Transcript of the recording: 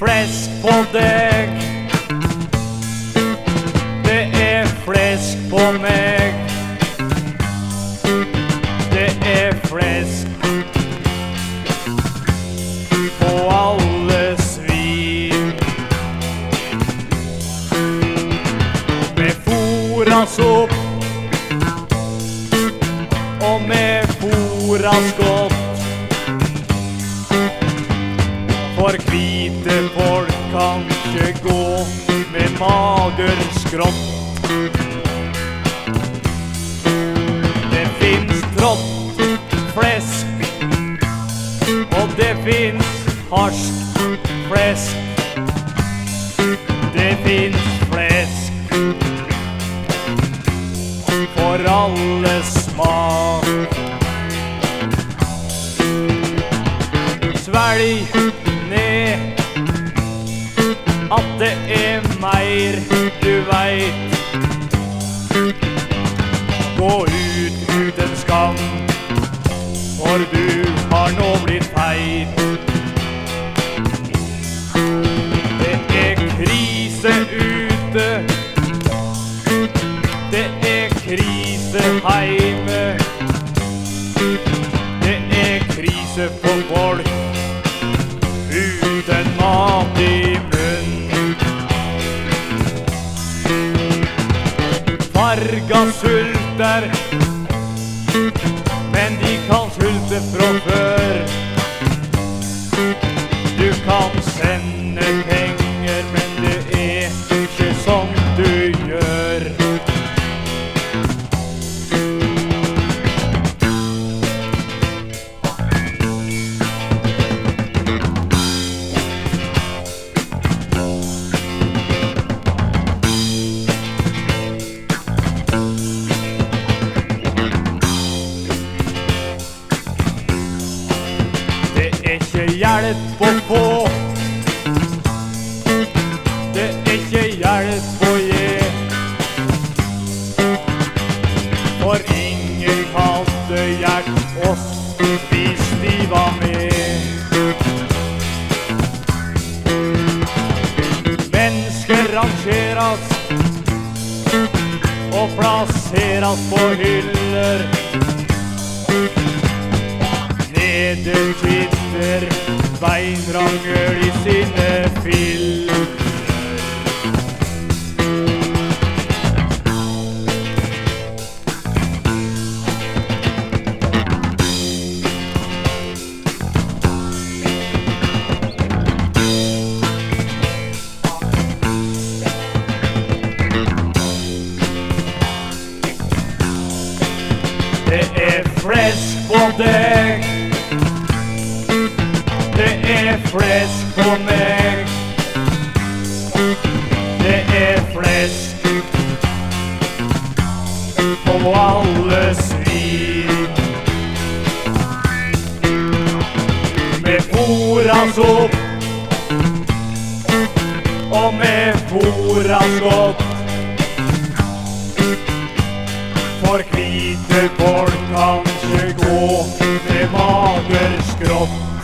flesk på deg. Det er flesk på meg. Det er flesk på alle svin. Med foras opp, og med foras godt. For hvite folk kan ikke gå med mager skrått. Det fins trått flesk, og det fins harsk flesk. Det fins flesk for alle smak. Svelg for du har nå blitt feit. Det er krise ute. Det er krise heime. Det er krise for folk kan hjelp. Det er ikke hjelp å gi. For ingen kalte hjert oss hvis de var med. Mennesker rangeres og plasseres på hyller. Nedertitter, beinrangel i sine filler. Det er flesk deg. Det flesk på meg. Det er flesk på alle svin. Med fôras opp og med fôras godt. For hvite folk kan ikke gå med mager skrått.